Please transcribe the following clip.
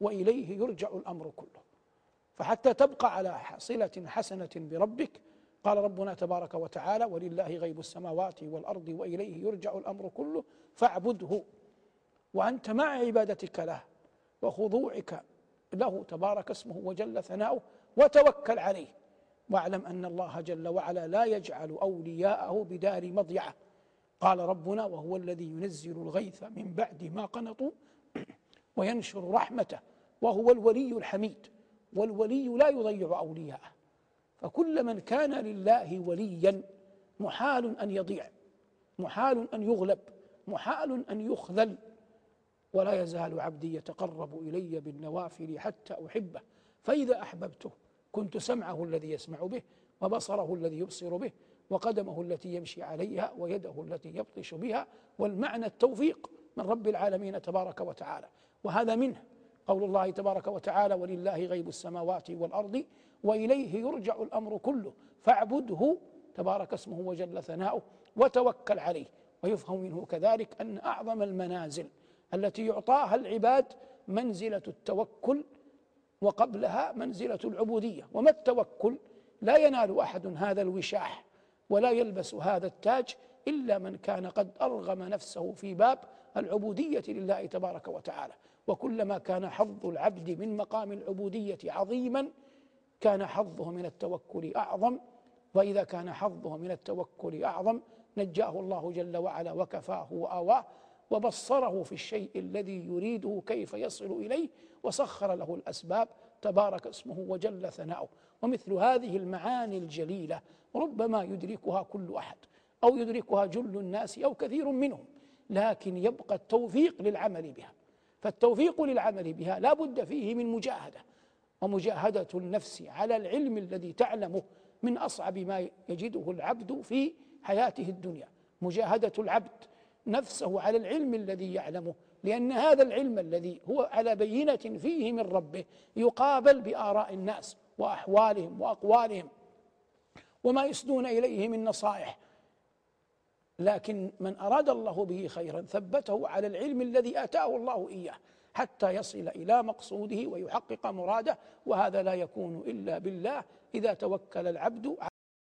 وإليه يرجع الأمر كله. فحتى تبقى على صله حسنة بربك قال ربنا تبارك وتعالى ولله غيب السماوات والأرض وإليه يرجع الأمر كله فاعبده وأنت مع عبادتك له وخضوعك له تبارك اسمه وجل ثناؤه وتوكل عليه. واعلم أن الله جل وعلا لا يجعل أولياءه بدار مضيعة. قال ربنا وهو الذي ينزل الغيث من بعد ما قنطوا وينشر رحمته وهو الولي الحميد والولي لا يضيع أولياءه. فكل من كان لله وليا محال أن يضيع محال أن يغلب محال أن يخذل. ولا يزال عبدي يتقرب إلي بالنوافل حتى أحبه. فإذا أحببته كنت سمعه الذي يسمع به وبصره الذي يبصر به وقدمه التي يمشي عليها ويده التي يبطش بها والمعنى التوفيق. من رب العالمين تبارك وتعالى. وهذا منه قول الله تبارك وتعالى ولله غيب السماوات والأرض وإليه يرجع الأمر كله فاعبده تبارك اسمه وجل ثناؤه وتوكل عليه. ويفهم منه كذلك أن أعظم المنازل التي يعطاها العباد منزلة التوكل وقبلها منزلة العبودية. وما التوكل؟ لا ينال أحد هذا الوشاح ولا يلبس هذا التاج إلا من كان قد أرغم نفسه في باب العبودية لله تبارك وتعالى. وكلما كان حظ العبد من مقام العبودية عظيما كان حظه من التوكل أعظم. وإذا كان حظه من التوكل أعظم نجاه الله جل وعلا وكفاه وآواه وبصره في الشيء الذي يريده كيف يصل إليه وسخر له الأسباب تبارك اسمه وجل ثناؤه. ومثل هذه المعاني الجليلة ربما يدركها كل أحد. أو يدركها جل الناس أو كثير منهم لكن يبقى التوفيق للعمل بها. فالتوفيق للعمل بها لا بد فيه من مجاهدة ومجاهدة النفس على العلم الذي تعلمه من أصعب ما يجده العبد في حياته الدنيا. مجاهدة العبد نفسه على العلم الذي يعلمه لأن هذا العلم الذي هو على بينة فيه من ربه يقابل بآراء الناس وأحوالهم وأقوالهم وما يسدون إليه من نصائح لكن من أراد الله به خيرا ثبته على العلم الذي آتاه الله إياه حتى يصل إلى مقصوده ويحقق مراده وهذا لا يكون إلا بالله. إذا توكل العبد